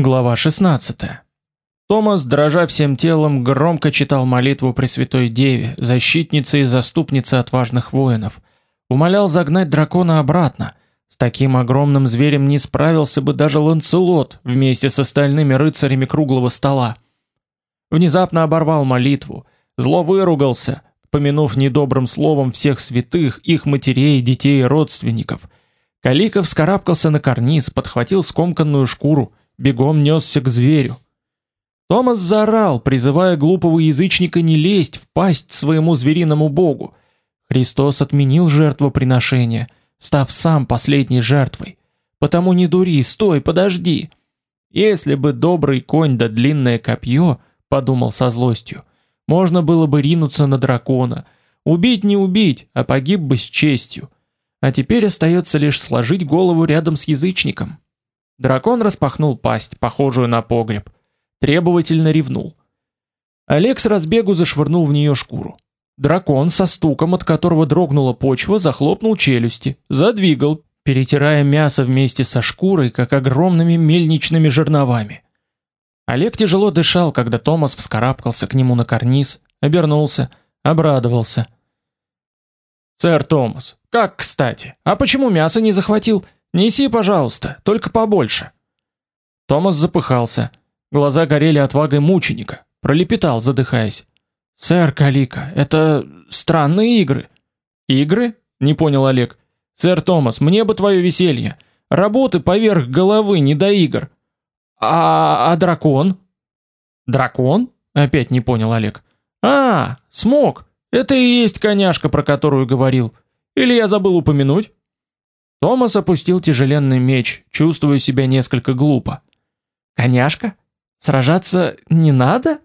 Глава 16. Томас, дрожа всем телом, громко читал молитву Пресвятой Деве, защитнице и заступнице отважных воинов. Умолял загнать дракона обратно. С таким огромным зверем не справился бы даже Ланцелот вместе с остальными рыцарями круглого стола. Внезапно оборвал молитву, зло выругался, помянув недобрым словом всех святых, их матерей, детей и родственников. Каликов вскарабкался на карниз, подхватил скомканную шкуру, бегом несся к зверю. Томас заорал, призывая глупого язычника не лезть в пасть своему звериному богу. Христос отменил жертвоприношение, став сам последней жертвой. Потому не дури, стой, подожди. Если бы добрый конь да длинное копье, подумал со злостью, можно было бы ринуться на дракона. Убить не убить, а погиб бы с честью. А теперь остается лишь сложить голову рядом с язычником. Дракон распахнул пасть, похожую на погреб, требовательно ревнул. Олег с разбегу зашвырнул в нее шкуру. Дракон со стуком, от которого дрогнула почва, захлопнул челюсти, задвигал, перетирая мясо вместе со шкурой, как огромными мельничными жерновами. Олег тяжело дышал, когда Томас вскарабкался к нему на карниз, обернулся, обрадовался. «Сэр Томас, как кстати, а почему мясо не захватил?» Неси, пожалуйста, только побольше. Томас запыхался. Глаза горели отвагой мученика. Пролепетал, задыхаясь: "Сэр Калика, это странные игры". "Игры?" не понял Олег. "Сэр Томас, мне бы твое веселье. Работы поверх головы, не до игр". "А, а дракон?" "Дракон?" опять не понял Олег. "А, смог. Это и есть коняшка, про которую говорил. Или я забыл упомянуть?" Томас опустил тяжеленный меч, чувствуя себя несколько глупо. Коняшка? Сражаться не надо?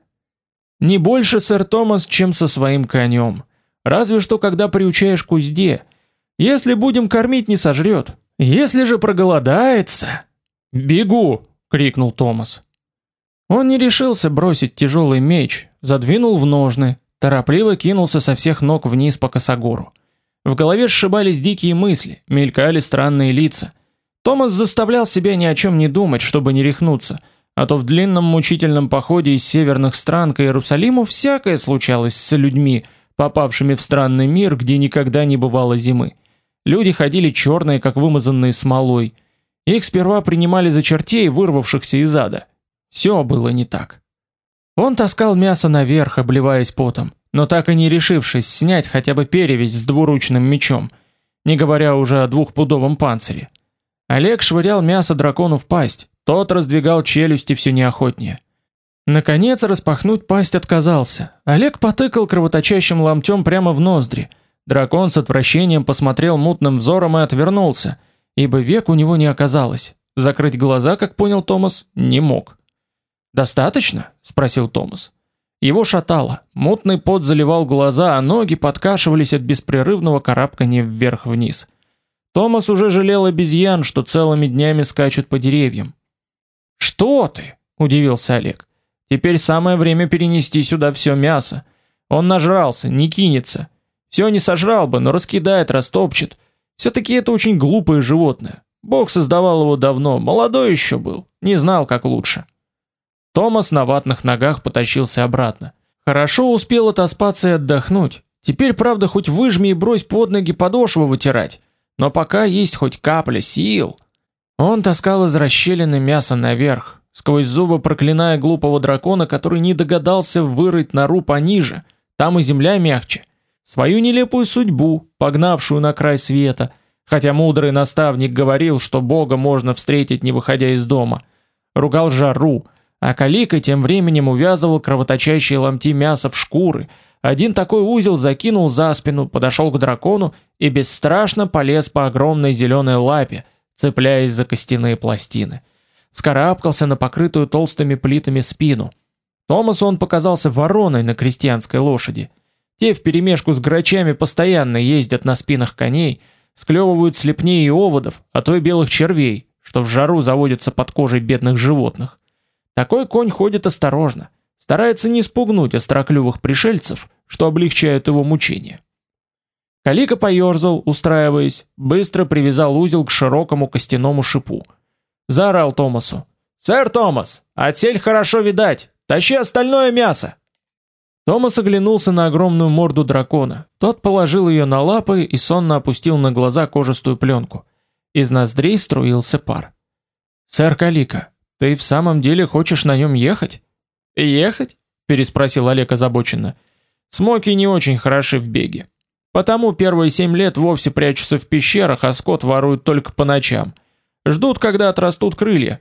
Не больше, сэр Томас, чем со своим конем. Разве что когда приучаешь к узде. Если будем кормить, не сожрет. Если же проголодается... «Бегу!» — крикнул Томас. Он не решился бросить тяжелый меч, задвинул в ножны, торопливо кинулся со всех ног вниз по косогору. В голове сшибались дикие мысли, мелькали странные лица. Томас заставлял себя ни о чем не думать, чтобы не рехнуться, а то в длинном мучительном походе из северных стран к Иерусалиму всякое случалось с людьми, попавшими в странный мир, где никогда не бывало зимы. Люди ходили черные, как вымазанные смолой. Их сперва принимали за чертей, вырвавшихся из ада. Все было не так. Он таскал мясо наверх, обливаясь потом но так и не решившись снять хотя бы перевязь с двуручным мечом, не говоря уже о двухпудовом панцире. Олег швырял мясо дракону в пасть, тот раздвигал челюсти все неохотнее. Наконец распахнуть пасть отказался. Олег потыкал кровоточащим ломтем прямо в ноздри. Дракон с отвращением посмотрел мутным взором и отвернулся, ибо век у него не оказалось. Закрыть глаза, как понял Томас, не мог. «Достаточно?» – спросил Томас. Его шатало, мутный пот заливал глаза, а ноги подкашивались от беспрерывного карабкания вверх-вниз. Томас уже жалел обезьян, что целыми днями скачут по деревьям. "Что ты?" удивился Олег. "Теперь самое время перенести сюда все мясо. Он нажрался, не кинется. Все не сожрал бы, но раскидает, растопчет. все таки это очень глупое животное. Бог создавал его давно, молодой еще был, не знал, как лучше". Томас на ватных ногах потащился обратно. Хорошо успел отоспаться и отдохнуть. Теперь, правда, хоть выжми и брось под ноги подошву вытирать, но пока есть хоть капля сил. Он таскал из расщелины мясо наверх, сквозь зубы проклиная глупого дракона, который не догадался вырыть нору пониже. Там и земля мягче. Свою нелепую судьбу, погнавшую на край света, хотя мудрый наставник говорил, что Бога можно встретить не выходя из дома. Ругал жару, а Калика тем временем увязывал кровоточащие ломти мяса в шкуры. Один такой узел закинул за спину, подошел к дракону и бесстрашно полез по огромной зеленой лапе, цепляясь за костяные пластины. Скарабкался на покрытую толстыми плитами спину. Томасу он показался вороной на крестьянской лошади. Те вперемешку с грачами постоянно ездят на спинах коней, склевывают слепней и оводов, а то и белых червей, что в жару заводятся под кожей бедных животных. Такой конь ходит осторожно, старается не спугнуть остроклювых пришельцев, что облегчает его мучения. Калика поерзал, устраиваясь, быстро привязал узел к широкому костяному шипу. Заорал Томасу: «Сэр Томас, отсель хорошо видать! Тащи остальное мясо!» Томас оглянулся на огромную морду дракона. Тот положил ее на лапы и сонно опустил на глаза кожистую пленку. Из ноздрей струился пар. «Сэр Калика, ты в самом деле хочешь на нем ехать?» «Ехать?» – переспросил Олег озабоченно. «Смоки не очень хороши в беге. Потому первые семь лет вовсе прячутся в пещерах, а скот воруют только по ночам. Ждут, когда отрастут крылья.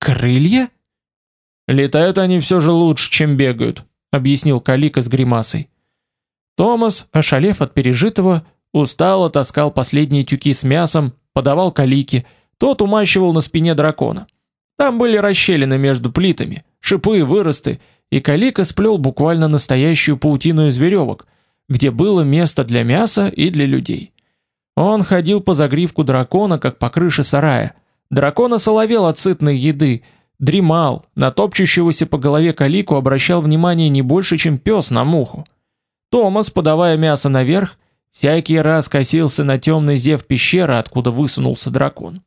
Крылья? Летают они все же лучше, чем бегают, объяснил Калика с гримасой. Томас, ошалев от пережитого, устало таскал последние тюки с мясом, подавал Калике, тот умащивал на спине дракона. Там были расщелины между плитами, шипы и выросты, и Калика сплел буквально настоящую паутину из веревок, где было место для мяса и для людей. Он ходил по загривку дракона, как по крыше сарая. Дракон осоловел от сытной еды, дремал, на топчущегося по голове калику обращал внимание не больше, чем пес на муху. Томас, подавая мясо наверх, всякий раз косился на темный зев пещеры, откуда высунулся дракон.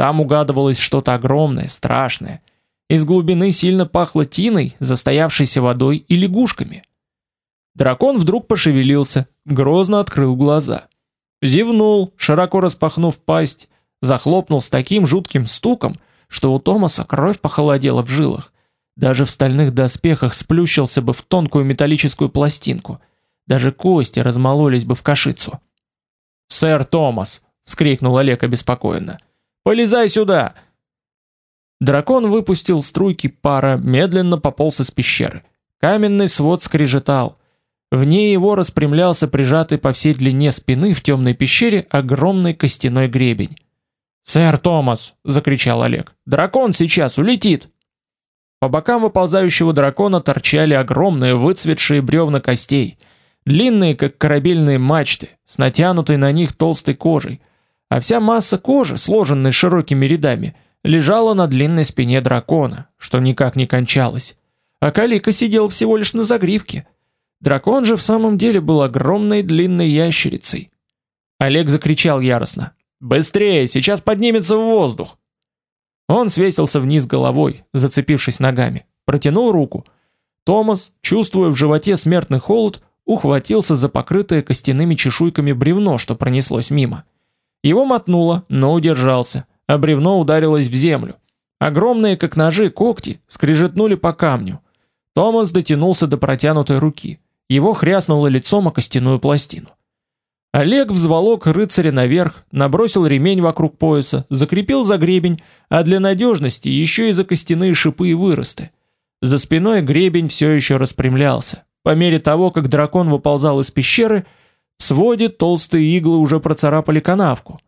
Там угадывалось что-то огромное, страшное. Из глубины сильно пахло тиной, застоявшейся водой и лягушками. Дракон вдруг пошевелился, грозно открыл глаза. Зевнул, широко распахнув пасть, захлопнул с таким жутким стуком, что у Томаса кровь похолодела в жилах. Даже в стальных доспехах сплющился бы в тонкую металлическую пластинку. Даже кости размололись бы в кашицу. «Сэр Томас!» — вскрикнул Олег обеспокоенно. «Полезай сюда!» Дракон выпустил струйки пара, медленно пополз из пещеры. Каменный свод скрежетал. В ней его распрямлялся прижатый по всей длине спины в темной пещере огромный костяной гребень. «Сэр Томас!» — закричал Олег. «Дракон сейчас улетит!» По бокам выползающего дракона торчали огромные выцветшие бревна костей, длинные, как корабельные мачты, с натянутой на них толстой кожей, а вся масса кожи, сложенной широкими рядами, лежала на длинной спине дракона, что никак не кончалось. А Калика сидел всего лишь на загривке — Дракон же в самом деле был огромной длинной ящерицей. Олег закричал яростно: "Быстрее, сейчас поднимется в воздух!" Он свесился вниз головой, зацепившись ногами, протянул руку. Томас, чувствуя в животе смертный холод, ухватился за покрытое костяными чешуйками бревно, что пронеслось мимо. Его мотнуло, но удержался, а бревно ударилось в землю. Огромные, как ножи, когти скрежетнули по камню. Томас дотянулся до протянутой руки. Его хряснуло лицом о костяную пластину. Олег взволок рыцаря наверх, набросил ремень вокруг пояса, закрепил за гребень, а для надежности еще и за костяные шипы и выросты. За спиной гребень все еще распрямлялся. По мере того, как дракон выползал из пещеры, в своде толстые иглы уже процарапали канавку.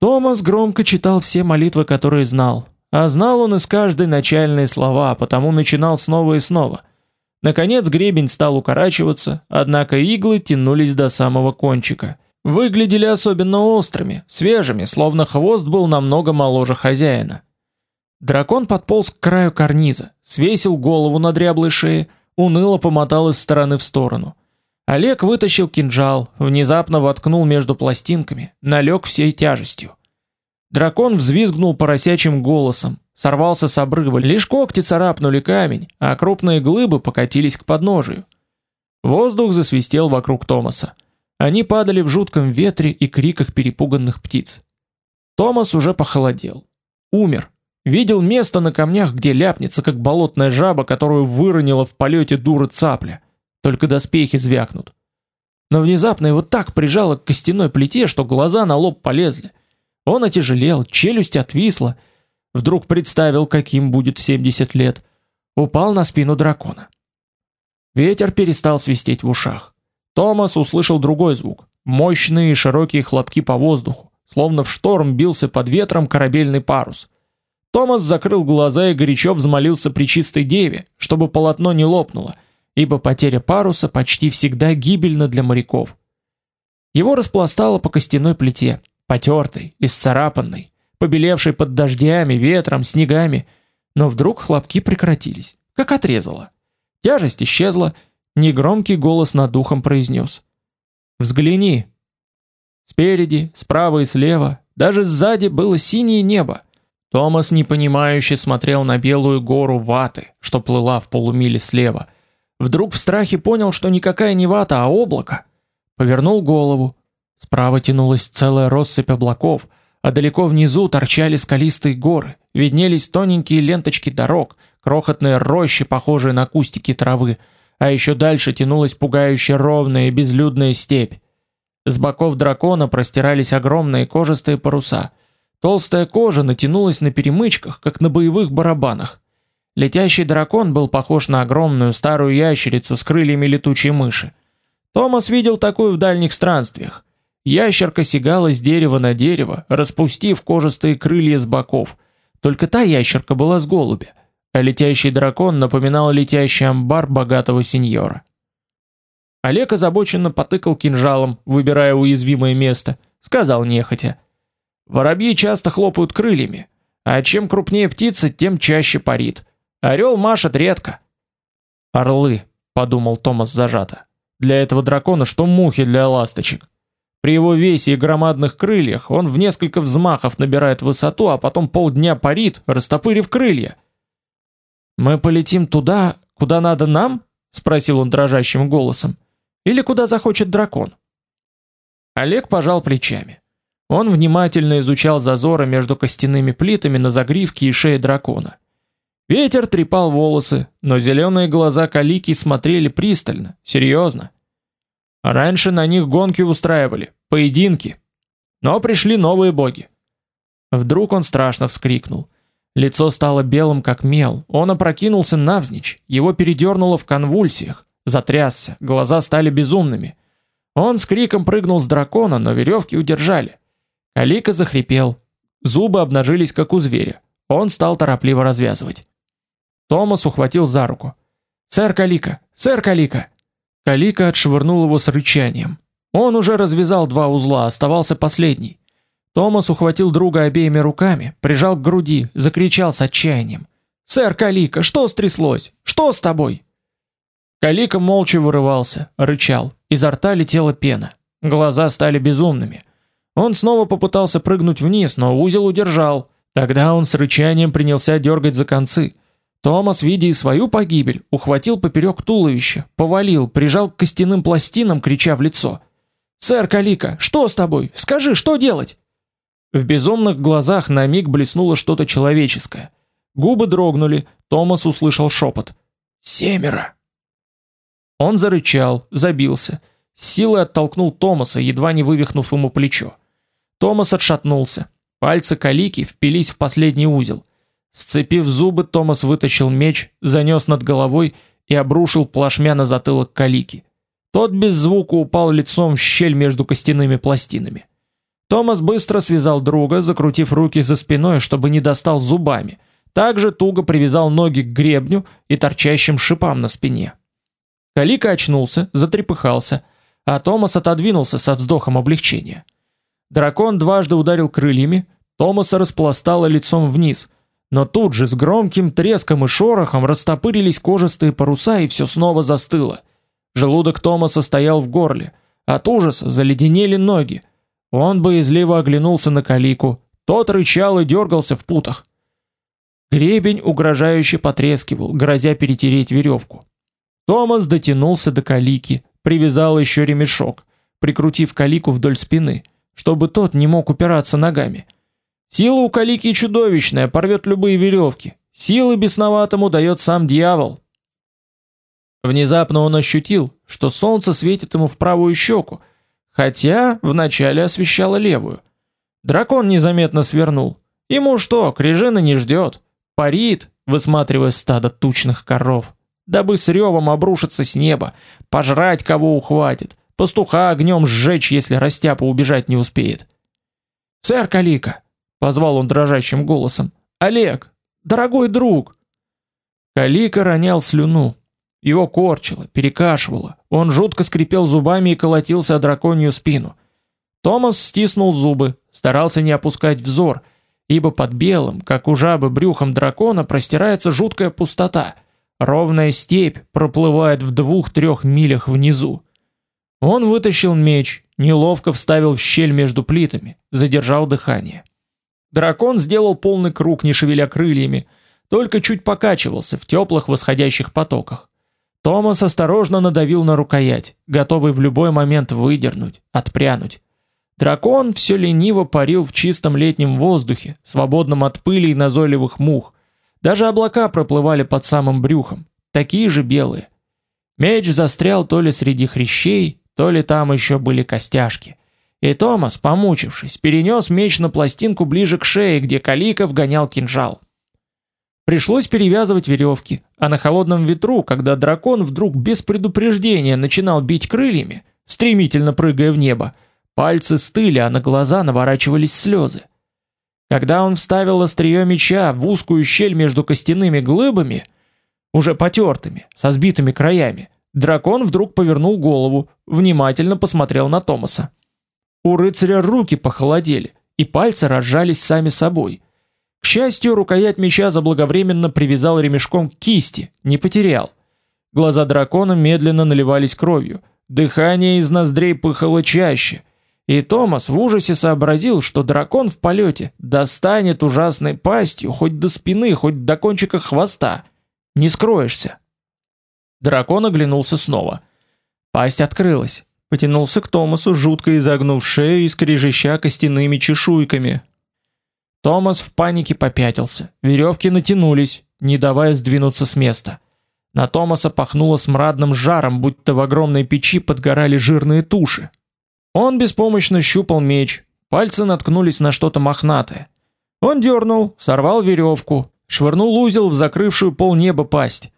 Томас громко читал все молитвы, которые знал. А знал он из каждой начальные слова, потому начинал снова и снова – Наконец гребень стал укорачиваться, однако иглы тянулись до самого кончика. Выглядели особенно острыми, свежими, словно хвост был намного моложе хозяина. Дракон подполз к краю карниза, свесил голову на дряблой шее, уныло помотал из стороны в сторону. Олег вытащил кинжал, внезапно воткнул между пластинками, налег всей тяжестью. Дракон взвизгнул поросячим голосом, сорвался с обрыва, лишь когти царапнули камень, а крупные глыбы покатились к подножию. Воздух засвистел вокруг Томаса. Они падали в жутком ветре и криках перепуганных птиц. Томас уже похолодел. Умер. Видел место на камнях, где ляпнется, как болотная жаба, которую выронила в полете дура цапля. Только доспехи звякнут. Но внезапно его так прижало к костяной плите, что глаза на лоб полезли. Он отяжелел, челюсть отвисла, Вдруг представил, каким будет в 70 лет. Упал на спину дракона. Ветер перестал свистеть в ушах. Томас услышал другой звук. Мощные широкие хлопки по воздуху, словно в шторм бился под ветром корабельный парус. Томас закрыл глаза и горячо взмолился при чистой деве, чтобы полотно не лопнуло, ибо потеря паруса почти всегда гибельна для моряков. Его распластало по костяной плите, потертой, исцарапанной побелевший под дождями, ветром, снегами, но вдруг хлопки прекратились, как отрезало. Тяжесть исчезла, негромкий голос над духом произнес: "Взгляни". Спереди, справа и слева, даже сзади было синее небо. Томас непонимающе смотрел на белую гору ваты, что плыла в полумиле слева. Вдруг в страхе понял, что никакая не вата, а облако. Повернул голову. Справа тянулась целая россыпь облаков, а далеко внизу торчали скалистые горы, виднелись тоненькие ленточки дорог, крохотные рощи, похожие на кустики травы, а еще дальше тянулась пугающе ровная и безлюдная степь. С боков дракона простирались огромные кожистые паруса. Толстая кожа натянулась на перемычках, как на боевых барабанах. Летящий дракон был похож на огромную старую ящерицу с крыльями летучей мыши. Томас видел такую в дальних странствиях. Ящерка сигала с дерева на дерево, распустив кожистые крылья с боков. Только та ящерка была с голубя, а летящий дракон напоминал летящий амбар богатого сеньора. Олег озабоченно потыкал кинжалом, выбирая уязвимое место, сказал нехотя: "Воробьи часто хлопают крыльями, а чем крупнее птица, тем чаще парит. Орел машет редко". "Орлы", подумал Томас зажато. "Для этого дракона что мухи для ласточек". При его весе и громадных крыльях он в несколько взмахов набирает высоту, а потом полдня парит, растопырив крылья. Мы полетим туда, куда надо нам? спросил он дрожащим голосом. Или куда захочет дракон? Олег пожал плечами. Он внимательно изучал зазоры между костяными плитами на загривке и шее дракона. Ветер трепал волосы, но зеленые глаза Калики смотрели пристально, серьезно. Раньше на них гонки устраивали, поединки. Но пришли новые боги. Вдруг он страшно вскрикнул. Лицо стало белым как мел. Он опрокинулся навзничь, его передернуло в конвульсиях затрясся, глаза стали безумными. Он с криком прыгнул с дракона, но веревки удержали. Калика захрипел. Зубы обнажились как у зверя. Он стал торопливо развязывать. Томас ухватил за руку. "Сэр Калика, сэр Калика!" Калика отшвырнул его с рычанием. Он уже развязал два узла, оставался последний. Томас ухватил друга обеими руками, прижал к груди, закричал с отчаянием: "Сэр Калика, что стряслось? Что с тобой?" Калика молча вырывался, рычал. Изо рта летела пена. Глаза стали безумными. Он снова попытался прыгнуть вниз, но узел удержал. Тогда он с рычанием принялся дергать за концы. Томас, видя и свою погибель, ухватил поперек туловища, повалил, прижал к костяным пластинам, крича в лицо: "Сэр Калика, что с тобой? Скажи, что делать?" В безумных глазах на миг блеснуло что-то человеческое. Губы дрогнули. Томас услышал шепот: "Семеро". Он зарычал, забился, с силой оттолкнул Томаса, едва не вывихнув ему плечо. Томас отшатнулся. Пальцы Калики впились в последний узел. Сцепив зубы, Томас вытащил меч, занёс над головой и обрушил плашмя на затылок Калики. Тот без звука упал лицом в щель между костяными пластинами. Томас быстро связал друга, закрутив руки за спиной, чтобы не достал зубами. Также туго привязал ноги к гребню и торчащим шипам на спине. Калика очнулся, затрепыхался, а Томас отодвинулся со вздохом облегчения. Дракон дважды ударил крыльями, Томаса распластало лицом вниз, но тут же с громким треском и шорохом растопырились кожистые паруса и все снова застыло. Желудок Томаса стоял в горле, от ужаса заледенели ноги. Он боязливо оглянулся на Калику, тот рычал и дергался в путах. Гребень угрожающе потрескивал, грозя перетереть веревку. Томас дотянулся до калики, привязал еще ремешок, прикрутив калику вдоль спины, чтобы тот не мог упираться ногами. Сила у калики чудовищная, порвет любые веревки. Силы бесноватому дает сам дьявол. Внезапно он ощутил, что солнце светит ему в правую щеку, хотя вначале освещало левую. Дракон незаметно свернул. Ему что, крижина не ждет. Парит, высматривая стадо тучных коров дабы с ревом обрушиться с неба, пожрать кого ухватит, пастуха огнем сжечь, если растяпа убежать не успеет. «Сэр Калика!» — позвал он дрожащим голосом. «Олег! Дорогой друг!» Калика ронял слюну. Его корчило, перекашивало. Он жутко скрипел зубами и колотился о драконью спину. Томас стиснул зубы, старался не опускать взор, ибо под белым, как у жабы брюхом дракона, простирается жуткая пустота — Ровная степь проплывает в двух-трех милях внизу. Он вытащил меч, неловко вставил в щель между плитами, задержал дыхание. Дракон сделал полный круг, не шевеля крыльями, только чуть покачивался в теплых восходящих потоках. Томас осторожно надавил на рукоять, готовый в любой момент выдернуть, отпрянуть. Дракон все лениво парил в чистом летнем воздухе, свободном от пыли и назойливых мух. Даже облака проплывали под самым брюхом, такие же белые. Меч застрял то ли среди хрящей, то ли там еще были костяшки. И Томас, помучившись, перенес меч на пластинку ближе к шее, где Калика вгонял кинжал. Пришлось перевязывать веревки, а на холодном ветру, когда дракон вдруг без предупреждения начинал бить крыльями, стремительно прыгая в небо, пальцы стыли, а на глаза наворачивались слезы. Когда он вставил острие меча в узкую щель между костяными глыбами, уже потертыми, со сбитыми краями, дракон вдруг повернул голову, внимательно посмотрел на Томаса. У рыцаря руки похолодели, и пальцы разжались сами собой. К счастью, рукоять меча заблаговременно привязал ремешком к кисти, не потерял. Глаза дракона медленно наливались кровью, дыхание из ноздрей пыхало чаще, и Томас в ужасе сообразил, что дракон в полете достанет ужасной пастью хоть до спины, хоть до кончика хвоста. Не скроешься. Дракон оглянулся снова. Пасть открылась. Потянулся к Томасу, жутко изогнув шею и скрежеща костяными чешуйками, Томас в панике попятился. Веревки натянулись, не давая сдвинуться с места. На Томаса пахнуло смрадным жаром, будто в огромной печи подгорали жирные туши. Он беспомощно щупал меч, пальцы наткнулись на что-то мохнатое. Он дернул, сорвал веревку, швырнул узел в закрывшую полнеба пасть.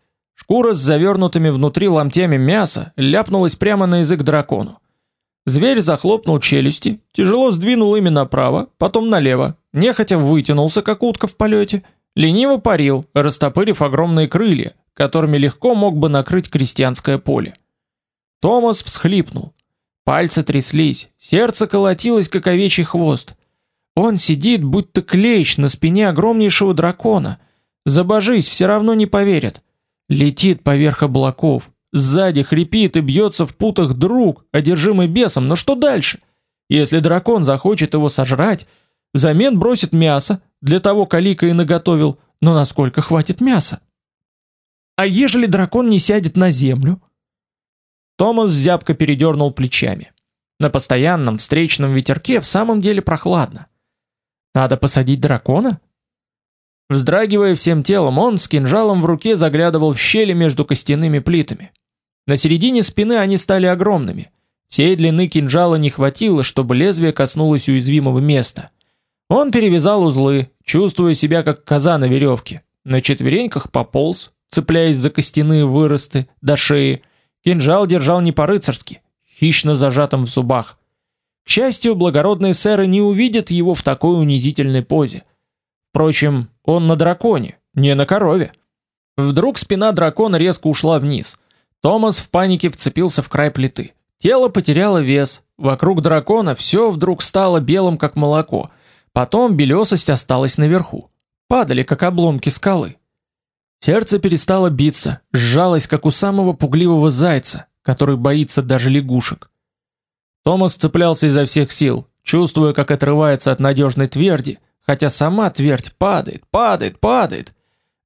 Шкура с завернутыми внутри ломтями мяса ляпнулась прямо на язык дракону. Зверь захлопнул челюсти, тяжело сдвинул ими направо, потом налево, нехотя вытянулся, как утка в полете, лениво парил, растопырив огромные крылья, которыми легко мог бы накрыть крестьянское поле. Томас всхлипнул. Пальцы тряслись, сердце колотилось, как овечий хвост. Он сидит, будто клещ на спине огромнейшего дракона. Забожись, все равно не поверят. Летит поверх облаков, Сзади хрипит и бьется в путах друг, одержимый бесом, но что дальше? Если дракон захочет его сожрать, взамен бросит мясо, для того Калика и наготовил, но насколько хватит мяса? А ежели дракон не сядет на землю? Томас зябко передернул плечами. На постоянном встречном ветерке в самом деле прохладно. Надо посадить дракона? Вздрагивая всем телом, он с кинжалом в руке заглядывал в щели между костяными плитами. На середине спины они стали огромными. Всей длины кинжала не хватило, чтобы лезвие коснулось уязвимого места. Он перевязал узлы, чувствуя себя как коза на веревке. На четвереньках пополз, цепляясь за костяные выросты до шеи. Кинжал держал не по-рыцарски, хищно зажатым в зубах. К счастью, благородные сэры не увидят его в такой унизительной позе. Впрочем, он на драконе, не на корове. Вдруг спина дракона резко ушла вниз. Томас в панике вцепился в край плиты. Тело потеряло вес. Вокруг дракона все вдруг стало белым как молоко. Потом белесость осталась наверху. Падали как обломки скалы. Сердце перестало биться, сжалось как у самого пугливого зайца, который боится даже лягушек. Томас цеплялся изо всех сил, чувствуя, как отрывается от надежной тверди, хотя сама твердь падает, падает, падает.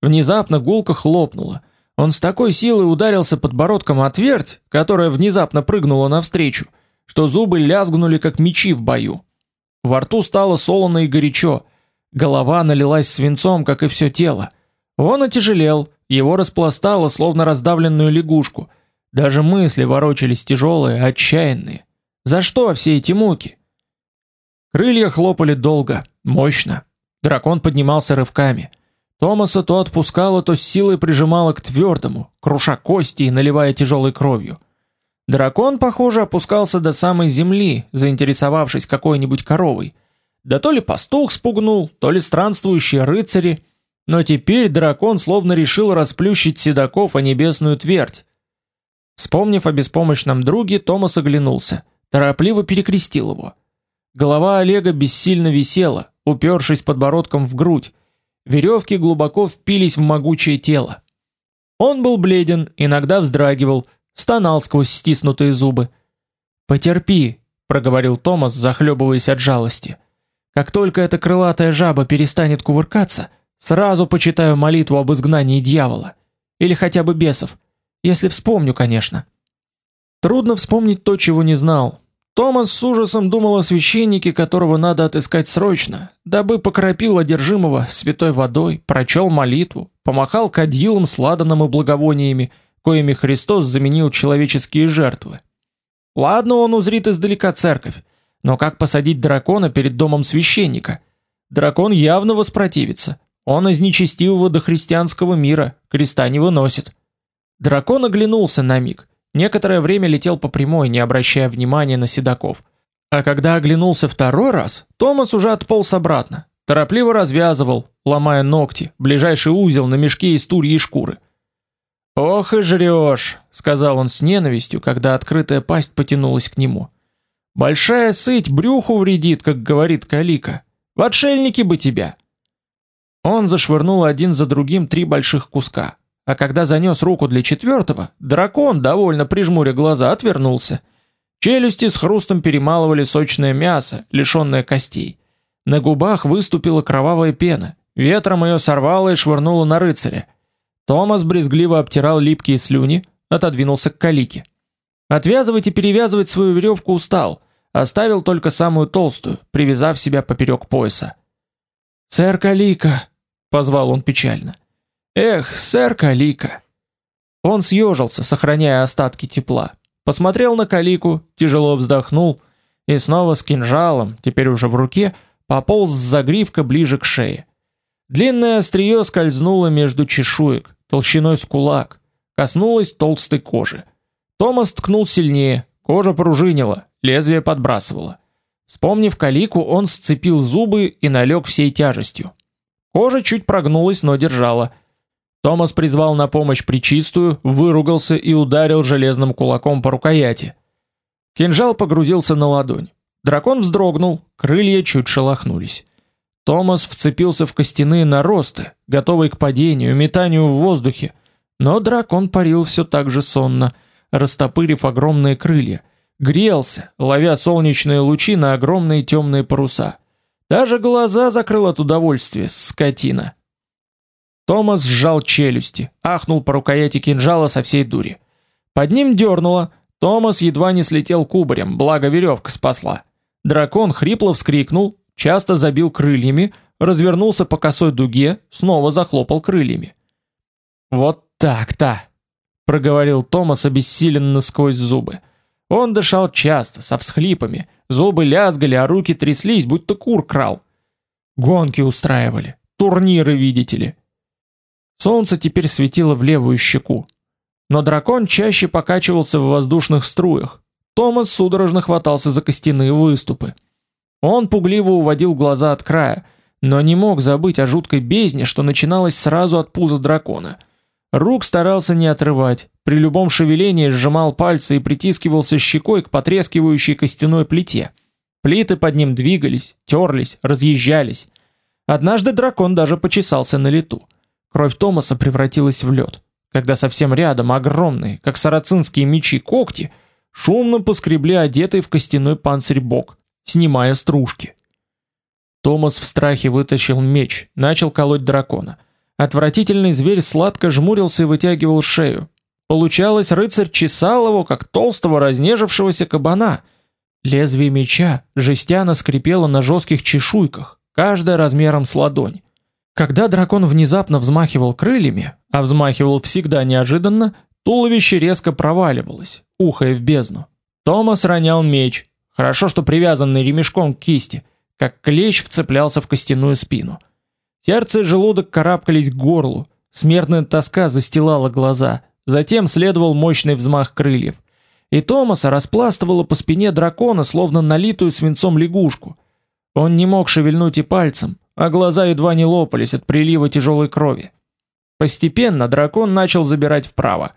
Внезапно гулко хлопнула. Он с такой силой ударился подбородком о твердь, которая внезапно прыгнула навстречу, что зубы лязгнули как мечи в бою. Во рту стало солоно и горячо, голова налилась свинцом, как и все тело. Он отяжелел, его распластало, словно раздавленную лягушку. Даже мысли ворочались тяжелые, отчаянные. За что все эти муки? Крылья хлопали долго, мощно. Дракон поднимался рывками. Томаса то отпускало, то с силой прижимало к твердому, круша кости и наливая тяжелой кровью. Дракон, похоже, опускался до самой земли, заинтересовавшись какой-нибудь коровой. Да то ли пастух спугнул, то ли странствующие рыцари. Но теперь дракон словно решил расплющить седаков о небесную твердь. Вспомнив о беспомощном друге, Томас оглянулся, торопливо перекрестил его. Голова Олега бессильно висела, упершись подбородком в грудь. Веревки глубоко впились в могучее тело. Он был бледен, иногда вздрагивал, стонал сквозь стиснутые зубы. "Потерпи", проговорил Томас, захлебываясь от жалости. Как только эта крылатая жаба перестанет кувыркаться, сразу почитаю молитву об изгнании дьявола или хотя бы бесов, если вспомню, конечно. Трудно вспомнить то, чего не знал. Томас с ужасом думал о священнике, которого надо отыскать срочно, дабы покропил одержимого святой водой, прочел молитву, помахал кадилом с ладаном и благовониями, коими Христос заменил человеческие жертвы. Ладно, он узрит издалека церковь, но как посадить дракона перед домом священника? Дракон явно воспротивится. Он из нечестивого до христианского мира, креста не выносит. Дракон оглянулся на миг. Некоторое время летел по прямой, не обращая внимания на седаков. А когда оглянулся второй раз, Томас уже отполз обратно. Торопливо развязывал, ломая ногти, ближайший узел на мешке из турьей шкуры. «Ох и жрешь», — сказал он с ненавистью, когда открытая пасть потянулась к нему. «Большая сыть брюху вредит, как говорит Калика. В отшельники бы тебя!» Он зашвырнул один за другим три больших куска, а когда занес руку для четвертого, дракон, довольно прижмуря глаза, отвернулся. Челюсти с хрустом перемалывали сочное мясо, лишенное костей. На губах выступила кровавая пена, ветром ее сорвало и швырнуло на рыцаря. Томас брезгливо обтирал липкие слюни, отодвинулся к калике. Отвязывать и перевязывать свою веревку устал, оставил только самую толстую, привязав себя поперек пояса. «Сэр Калика!» — позвал он печально. «Эх, сэр Калика!» Он съежился, сохраняя остатки тепла. Посмотрел на Калику, тяжело вздохнул и снова с кинжалом, теперь уже в руке, пополз с загривка ближе к шее. Длинное острие скользнуло между чешуек, толщиной с кулак, коснулось толстой кожи. Томас ткнул сильнее, кожа пружинила, лезвие подбрасывало. Вспомнив калику, он сцепил зубы и налег всей тяжестью. Кожа чуть прогнулась, но держала. Томас призвал на помощь причистую, выругался и ударил железным кулаком по рукояти. Кинжал погрузился на ладонь. Дракон вздрогнул, крылья чуть шелохнулись. Томас вцепился в костяные наросты, готовый к падению, метанию в воздухе, но дракон парил все так же сонно, растопырив огромные крылья, грелся, ловя солнечные лучи на огромные темные паруса. Даже глаза закрыл от удовольствия, скотина. Томас сжал челюсти, ахнул по рукояти кинжала со всей дури. Под ним дернуло, Томас едва не слетел кубарем, благо веревка спасла. Дракон хрипло вскрикнул, часто забил крыльями, развернулся по косой дуге, снова захлопал крыльями. Вот так-то, проговорил Томас обессиленно сквозь зубы. Он дышал часто, со всхлипами, зубы лязгали, а руки тряслись, будто кур крал. Гонки устраивали, турниры, видите ли. Солнце теперь светило в левую щеку. Но дракон чаще покачивался в воздушных струях. Томас судорожно хватался за костяные выступы. Он пугливо уводил глаза от края, но не мог забыть о жуткой бездне, что начиналась сразу от пуза дракона. Рук старался не отрывать, при любом шевелении сжимал пальцы и притискивался щекой к потрескивающей костяной плите. Плиты под ним двигались, терлись, разъезжались. Однажды дракон даже почесался на лету. Кровь Томаса превратилась в лед, когда совсем рядом огромные, как сарацинские мечи, когти шумно поскребли одетый в костяной панцирь бок снимая стружки. Томас в страхе вытащил меч, начал колоть дракона. Отвратительный зверь сладко жмурился и вытягивал шею. Получалось, рыцарь чесал его, как толстого разнежившегося кабана. Лезвие меча жестяно скрипело на жестких чешуйках, каждая размером с ладонь. Когда дракон внезапно взмахивал крыльями, а взмахивал всегда неожиданно, туловище резко проваливалось, ухая в бездну. Томас ронял меч, Хорошо, что привязанный ремешком к кисти, как клещ вцеплялся в костяную спину. Сердце и желудок карабкались к горлу, смертная тоска застилала глаза. Затем следовал мощный взмах крыльев, и Томаса распластывало по спине дракона, словно налитую свинцом лягушку. Он не мог шевельнуть и пальцем, а глаза едва не лопались от прилива тяжелой крови. Постепенно дракон начал забирать вправо.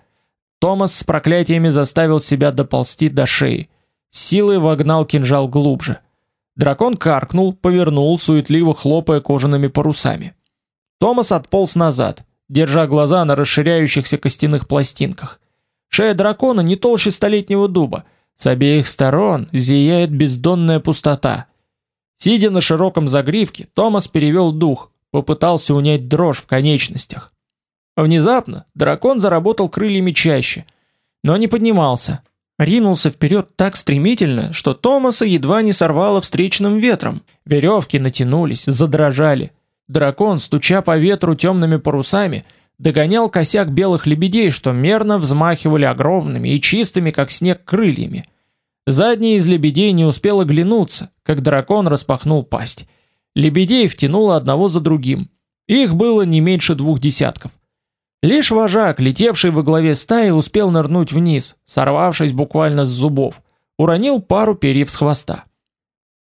Томас с проклятиями заставил себя доползти до шеи силой вогнал кинжал глубже. Дракон каркнул, повернул, суетливо хлопая кожаными парусами. Томас отполз назад, держа глаза на расширяющихся костяных пластинках. Шея дракона не толще столетнего дуба, с обеих сторон зияет бездонная пустота. Сидя на широком загривке, Томас перевел дух, попытался унять дрожь в конечностях. Внезапно дракон заработал крыльями чаще, но не поднимался. Ринулся вперед так стремительно, что Томаса едва не сорвало встречным ветром. Веревки натянулись, задрожали. Дракон, стуча по ветру темными парусами, догонял косяк белых лебедей, что мерно взмахивали огромными и чистыми, как снег, крыльями. Задний из лебедей не успел оглянуться, как дракон распахнул пасть. Лебедей втянуло одного за другим. Их было не меньше двух десятков. Лишь вожак, летевший во главе стаи, успел нырнуть вниз, сорвавшись буквально с зубов. Уронил пару перьев с хвоста.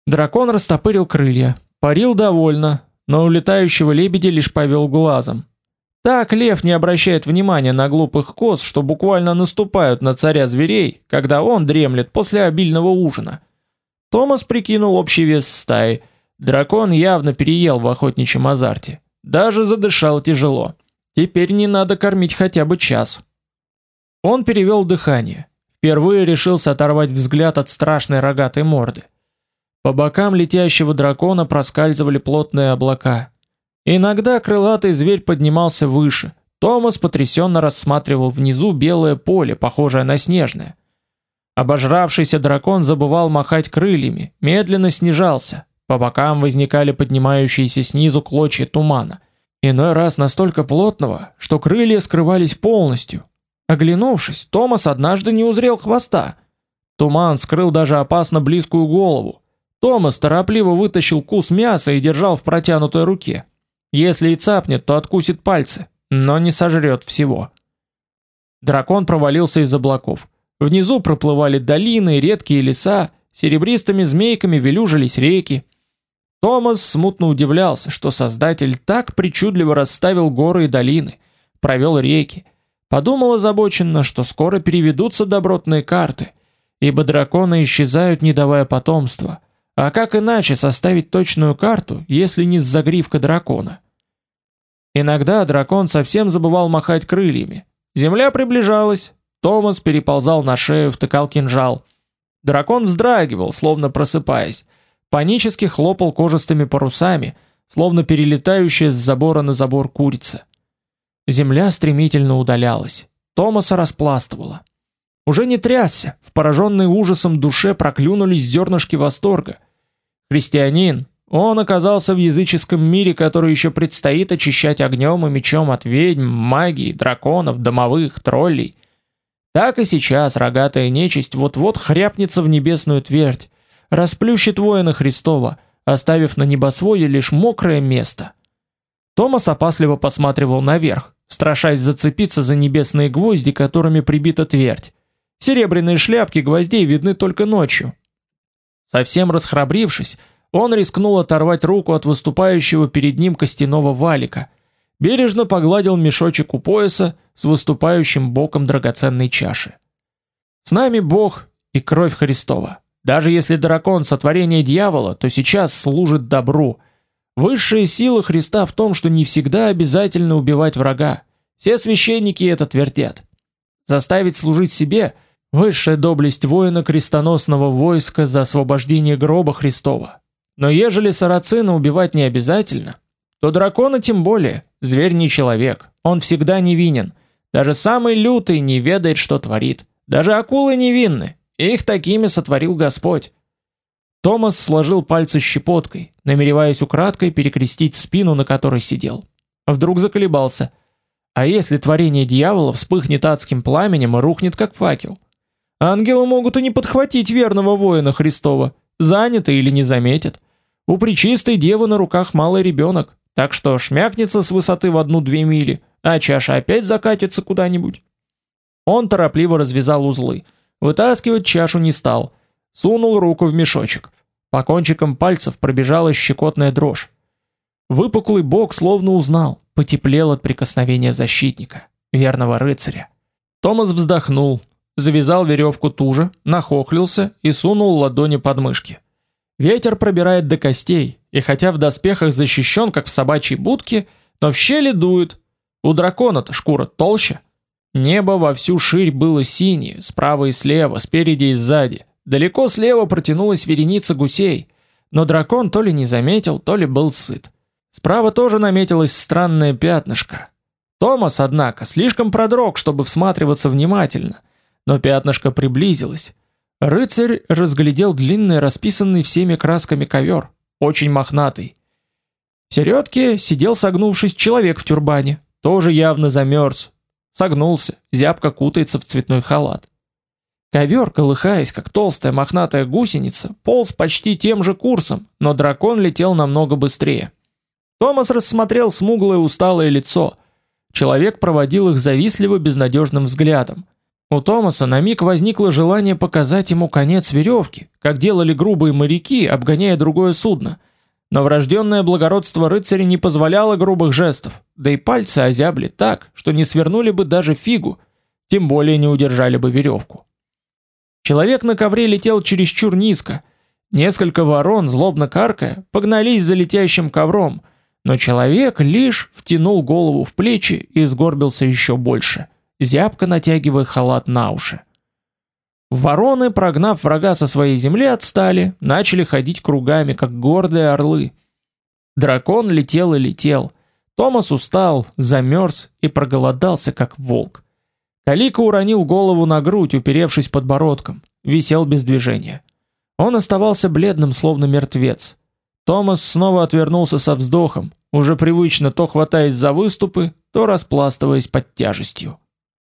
Дракон растопырил крылья, парил довольно, но у летающего лебедя лишь повел глазом. Так лев не обращает внимания на глупых коз, что буквально наступают на царя зверей, когда он дремлет после обильного ужина. Томас прикинул общий вес стаи. Дракон явно переел в охотничьем азарте. Даже задышал тяжело. Теперь не надо кормить хотя бы час. Он перевел дыхание. Впервые решился оторвать взгляд от страшной рогатой морды. По бокам летящего дракона проскальзывали плотные облака. Иногда крылатый зверь поднимался выше. Томас потрясенно рассматривал внизу белое поле, похожее на снежное. Обожравшийся дракон забывал махать крыльями, медленно снижался. По бокам возникали поднимающиеся снизу клочья тумана. Иной раз настолько плотного, что крылья скрывались полностью. Оглянувшись, Томас однажды не узрел хвоста. Туман скрыл даже опасно близкую голову. Томас торопливо вытащил кус мяса и держал в протянутой руке. Если и цапнет, то откусит пальцы, но не сожрет всего. Дракон провалился из облаков. Внизу проплывали долины редкие леса, серебристыми змейками велюжились реки. Томас смутно удивлялся, что Создатель так причудливо расставил горы и долины, провел реки. Подумал озабоченно, что скоро переведутся добротные карты, ибо драконы исчезают, не давая потомства. А как иначе составить точную карту, если не с загривка дракона? Иногда дракон совсем забывал махать крыльями. Земля приближалась, Томас переползал на шею, втыкал кинжал. Дракон вздрагивал, словно просыпаясь, панически хлопал кожистыми парусами, словно перелетающая с забора на забор курица. Земля стремительно удалялась. Томаса распластывала. Уже не трясся, в пораженной ужасом душе проклюнулись зернышки восторга. Христианин, он оказался в языческом мире, который еще предстоит очищать огнем и мечом от ведьм, магии, драконов, домовых, троллей. Так и сейчас рогатая нечисть вот-вот хряпнется в небесную твердь, расплющит воина Христова, оставив на небосводе лишь мокрое место. Томас опасливо посматривал наверх, страшась зацепиться за небесные гвозди, которыми прибита твердь. Серебряные шляпки гвоздей видны только ночью. Совсем расхрабрившись, он рискнул оторвать руку от выступающего перед ним костяного валика, бережно погладил мешочек у пояса с выступающим боком драгоценной чаши. С нами Бог и кровь Христова. Даже если дракон сотворение дьявола, то сейчас служит добру. Высшая сила Христа в том, что не всегда обязательно убивать врага. Все священники это твердят. Заставить служить себе высшая доблесть воина крестоносного войска за освобождение гроба Христова. Но ежели сарацина убивать не обязательно, то дракона тем более, зверь не человек, он всегда невинен. Даже самый лютый не ведает, что творит. Даже акулы невинны, их такими сотворил Господь. Томас сложил пальцы щепоткой, намереваясь украдкой перекрестить спину, на которой сидел. Вдруг заколебался. А если творение дьявола вспыхнет адским пламенем и рухнет как факел? Ангелы могут и не подхватить верного воина Христова, заняты или не заметят. У пречистой девы на руках малый ребенок, так что шмякнется с высоты в одну-две мили, а чаша опять закатится куда-нибудь. Он торопливо развязал узлы. Вытаскивать чашу не стал. Сунул руку в мешочек. По кончикам пальцев пробежала щекотная дрожь. Выпуклый бок словно узнал, потеплел от прикосновения защитника, верного рыцаря. Томас вздохнул, завязал веревку туже, нахохлился и сунул ладони под мышки. Ветер пробирает до костей, и хотя в доспехах защищен, как в собачьей будке, но в щели дует. У дракона-то шкура толще. Небо во всю ширь было синее, справа и слева, спереди и сзади. Далеко слева протянулась вереница гусей. но дракон то ли не заметил, то ли был сыт. Справа тоже наметилось странное пятнышко. Томас, однако, слишком продрог, чтобы всматриваться внимательно, но пятнышко приблизилось. Рыцарь разглядел длинный, расписанный всеми красками ковер, очень мохнатый. В середке сидел согнувшись человек в тюрбане, тоже явно замерз, согнулся, зябко кутается в цветной халат. Ковер, колыхаясь, как толстая мохнатая гусеница, полз почти тем же курсом, но дракон летел намного быстрее. Томас рассмотрел смуглое усталое лицо. Человек проводил их завистливо безнадежным взглядом. У Томаса на миг возникло желание показать ему конец веревки, как делали грубые моряки, обгоняя другое судно. Но врожденное благородство рыцаря не позволяло грубых жестов, да и пальцы озябли так, что не свернули бы даже фигу, тем более не удержали бы веревку. Человек на ковре летел чересчур низко. Несколько ворон, злобно каркая, погнались за летящим ковром, но человек лишь втянул голову в плечи и сгорбился еще больше зябко натягивая халат на уши. Вороны, прогнав врага со своей земли, отстали, начали ходить кругами, как гордые орлы. Дракон летел и летел. Томас устал, замерз и проголодался, как волк. Калика уронил голову на грудь, уперевшись подбородком, висел без движения. Он оставался бледным, словно мертвец. Томас снова отвернулся со вздохом, уже привычно то хватаясь за выступы, то распластываясь под тяжестью.